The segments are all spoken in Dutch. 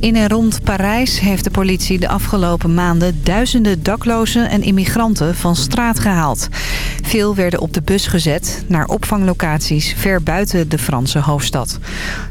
In en rond Parijs heeft de politie de afgelopen maanden duizenden daklozen en immigranten van straat gehaald. Veel werden op de bus gezet naar opvanglocaties ver buiten de Franse hoofdstad.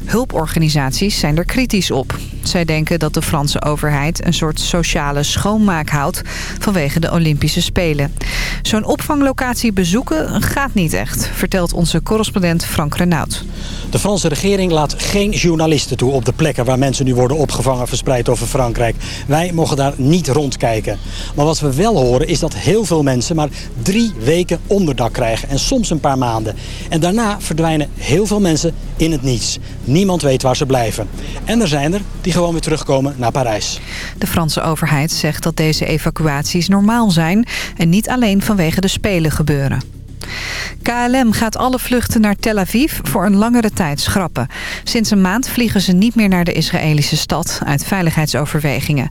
Hulporganisaties zijn er kritisch op. Zij denken dat de Franse overheid een soort sociale schoonmaak houdt vanwege de Olympische Spelen. Zo'n opvanglocatie bezoeken gaat niet echt, vertelt onze correspondent Frank Renaud. De Franse regering laat geen journalisten toe op de plekken waar mensen nu worden opgevangen verspreid over Frankrijk. Wij mogen daar niet rondkijken. Maar wat we wel horen is dat heel veel mensen maar drie weken onderdak krijgen en soms een paar maanden. En daarna verdwijnen heel veel mensen in het niets. Niemand weet waar ze blijven. En er zijn er die gewoon weer terugkomen naar Parijs. De Franse overheid zegt dat deze evacuaties normaal zijn en niet alleen vanwege de Spelen gebeuren. KLM gaat alle vluchten naar Tel Aviv voor een langere tijd schrappen. Sinds een maand vliegen ze niet meer naar de Israëlische stad uit veiligheidsoverwegingen.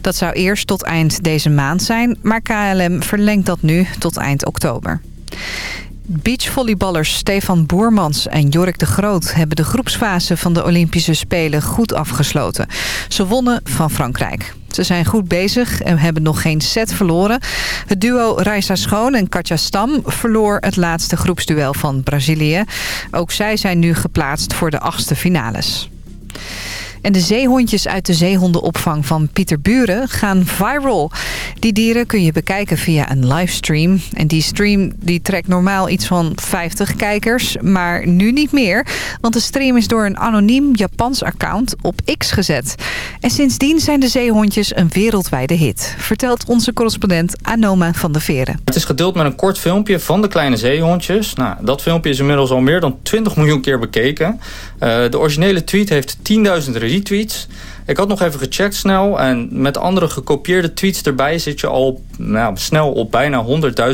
Dat zou eerst tot eind deze maand zijn, maar KLM verlengt dat nu tot eind oktober. Beachvolleyballers Stefan Boermans en Jorik de Groot... hebben de groepsfase van de Olympische Spelen goed afgesloten. Ze wonnen van Frankrijk. Ze zijn goed bezig en hebben nog geen set verloren. Het duo Raisa Schoon en Katja Stam verloor het laatste groepsduel van Brazilië. Ook zij zijn nu geplaatst voor de achtste finales. En de zeehondjes uit de zeehondenopvang van Pieter Buren gaan viral. Die dieren kun je bekijken via een livestream. En die stream die trekt normaal iets van 50 kijkers, maar nu niet meer. Want de stream is door een anoniem Japans account op X gezet. En sindsdien zijn de zeehondjes een wereldwijde hit. Vertelt onze correspondent Anoma van de Veren. Het is gedeeld met een kort filmpje van de kleine zeehondjes. Nou, dat filmpje is inmiddels al meer dan 20 miljoen keer bekeken. Uh, de originele tweet heeft 10.000 retweets. Ik had nog even gecheckt snel. En met andere gekopieerde tweets erbij zit je al nou, snel op bijna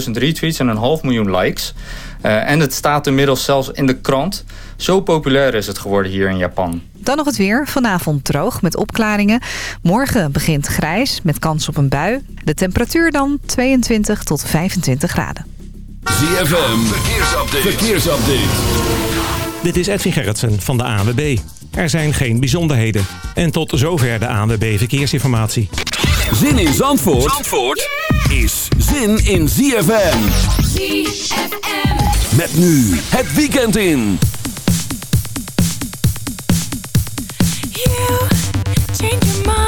100.000 retweets en een half miljoen likes. Uh, en het staat inmiddels zelfs in de krant. Zo populair is het geworden hier in Japan. Dan nog het weer. Vanavond droog met opklaringen. Morgen begint grijs met kans op een bui. De temperatuur dan 22 tot 25 graden. ZFM, verkeersupdate. verkeersupdate. Dit is Edwin Gerritsen van de ANWB. Er zijn geen bijzonderheden. En tot zover de ANWB Verkeersinformatie. Zin in Zandvoort, Zandvoort is zin in ZFM. ZFM. Met nu het weekend in. You change your mind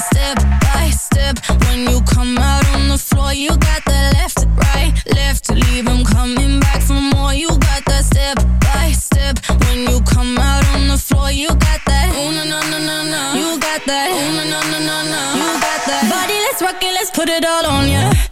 step by step. When you come out on the floor You got the left right, left. To leave I'm coming back for more. You got the step by step. When you come out on the floor You got that. Oh na, na, na, na. You got that. Oh na, na, na, na. You got that. Body, let's rock it, let's put it all on ya.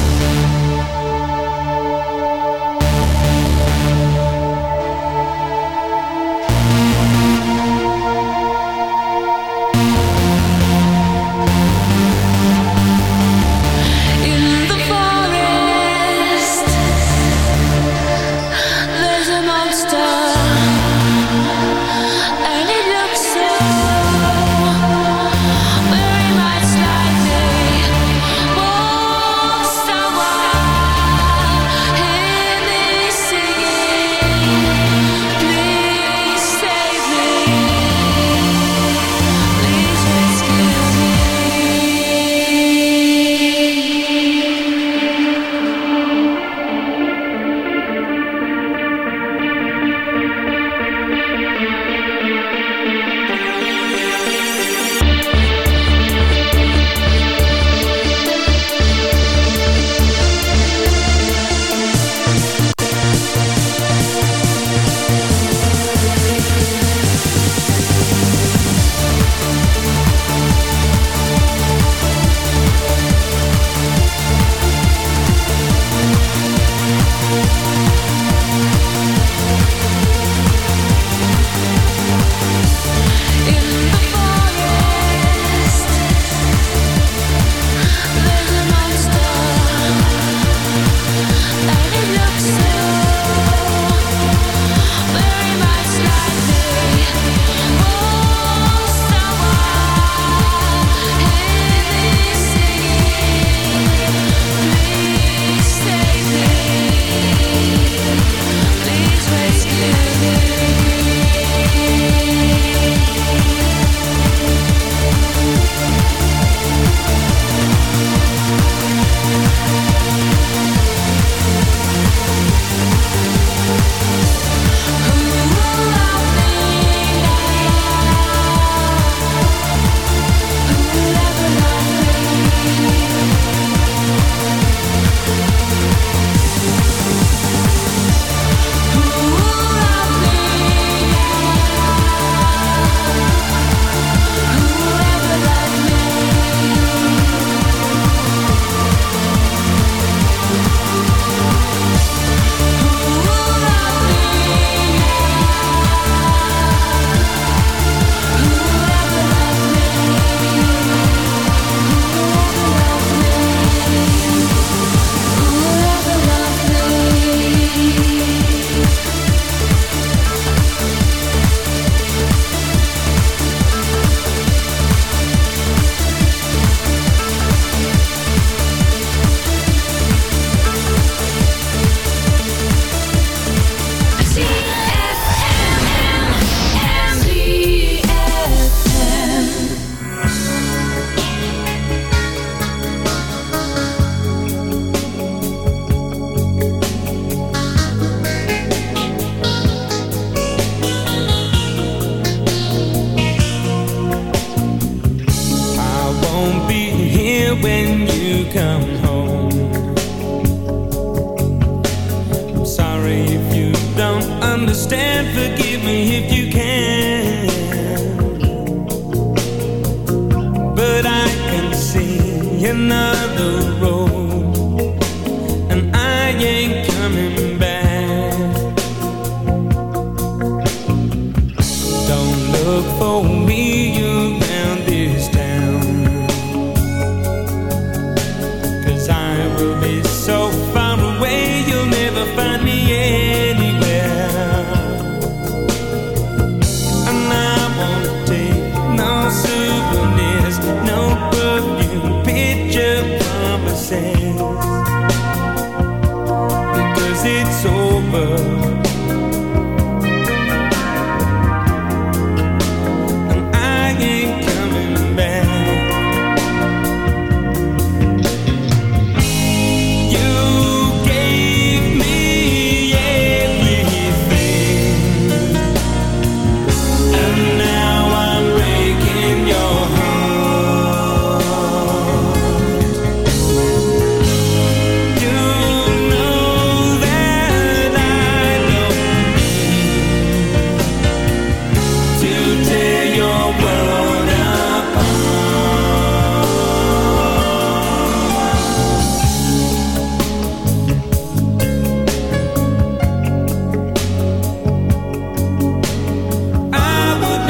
In the fall.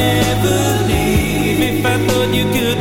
never leave if I thought you could.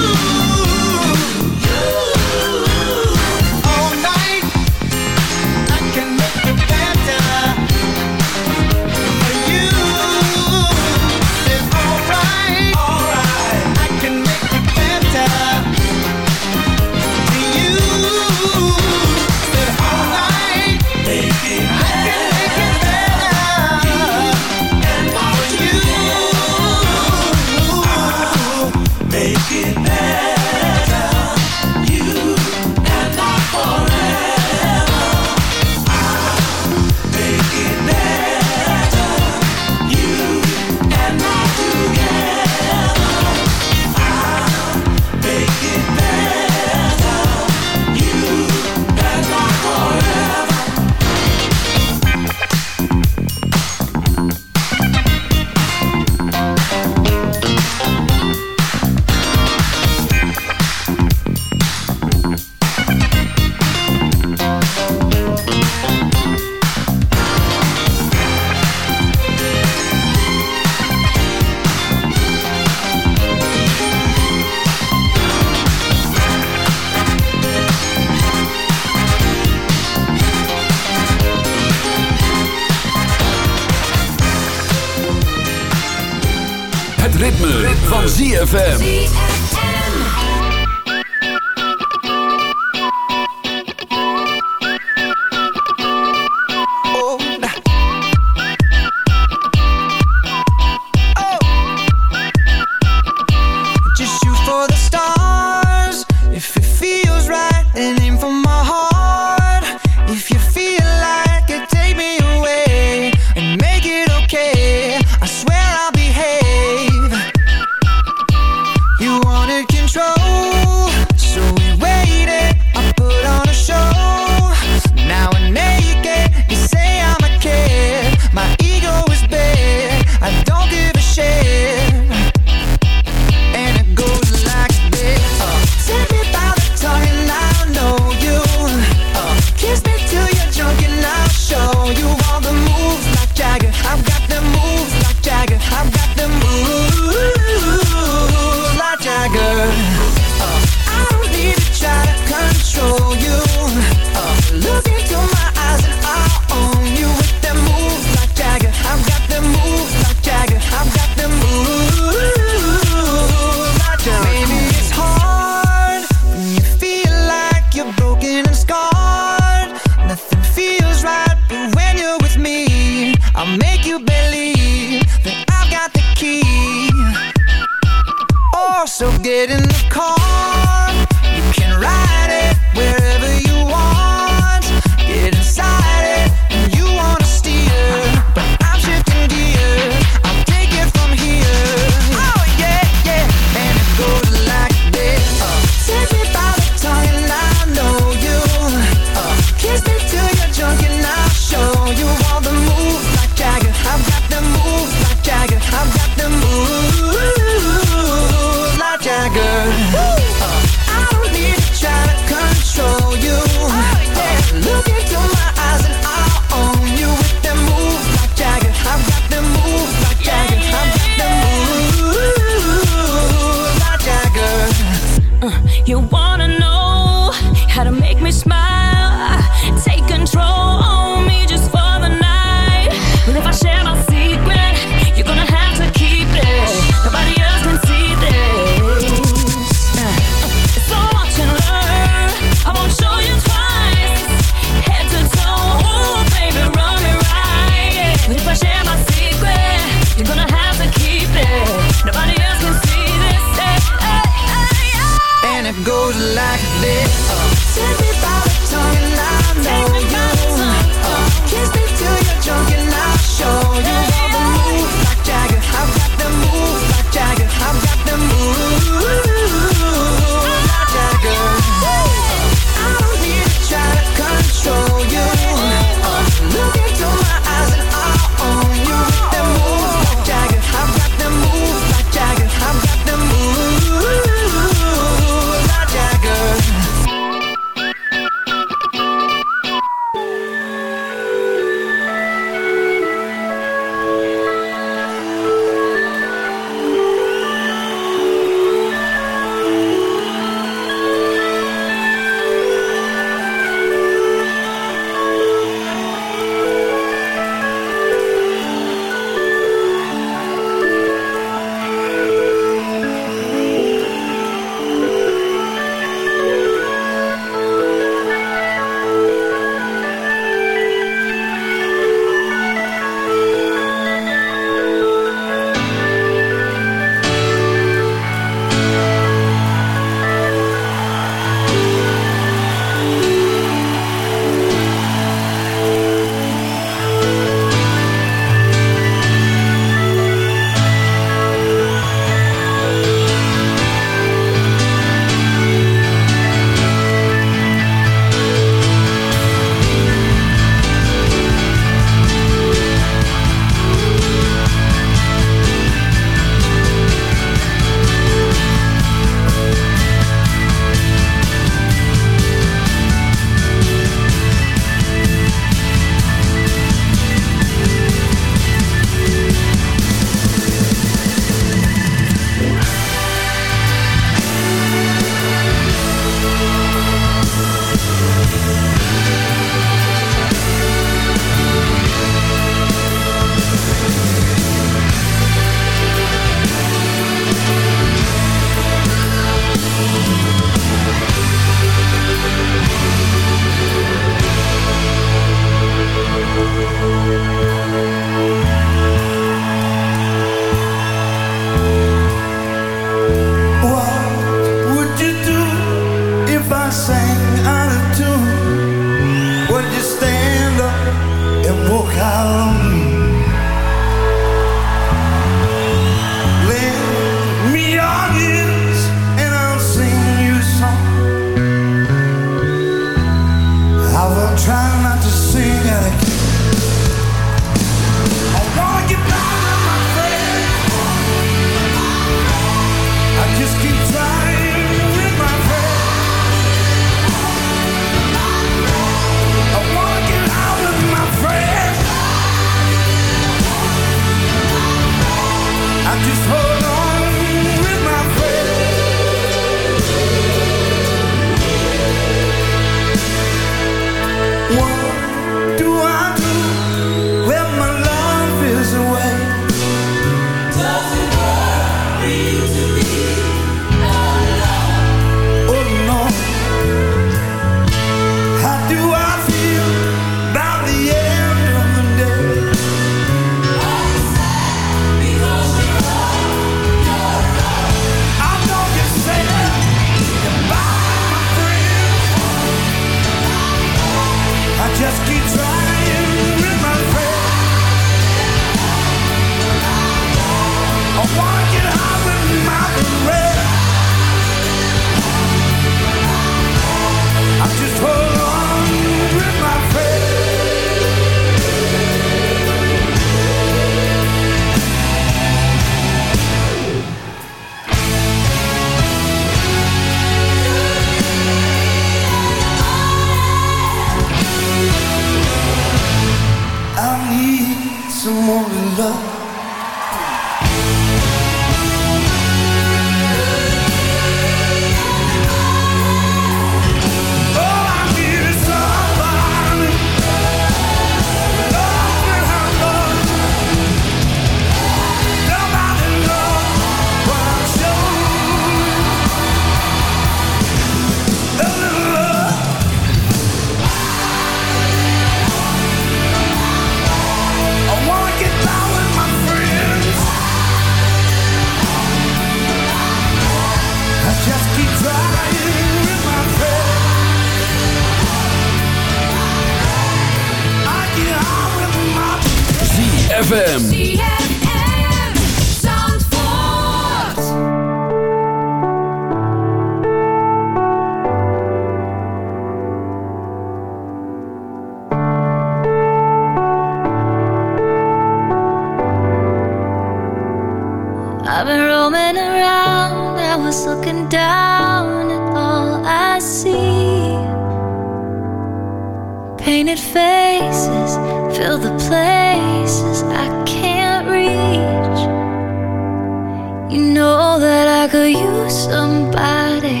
could use somebody.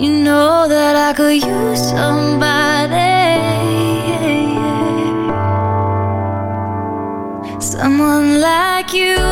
You know that I could use somebody. Someone like you.